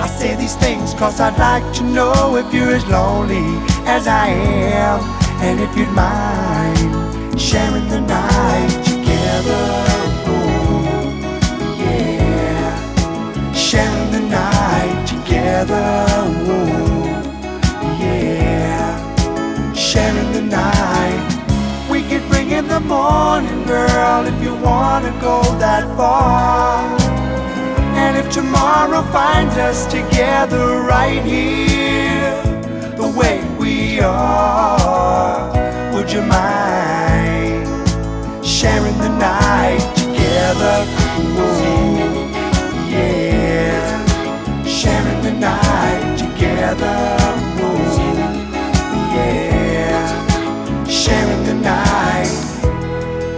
I say these things cause I'd like to know if you're as lonely as I am. And if you'd mind sharing the night together. Oh, yeah. Sharing the night together. Oh, yeah. Sharing the night. We could bring in the morning, girl, if you wanna go that far. Tomorrow finds us together right here, the way we are, would you mind sharing the night together? Ooh, yeah, sharing the night together. Yeah, sharing the night.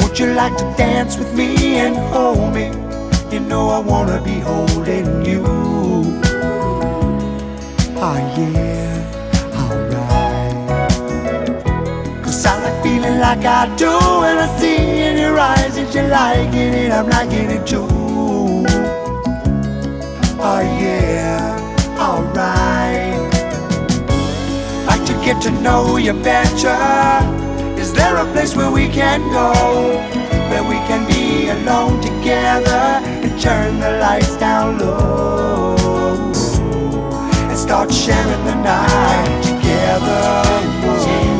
Would you like to dance with me and hold me? You know I wanna be holding you. Oh yeah, alright. Cause I like feeling like I do when I see in your eyes that you're liking it, I'm liking it too. Oh yeah, alright. Like to get to know you better. Is there a place where we can go? Where we can be alone turn the lights down low and start sharing the night together.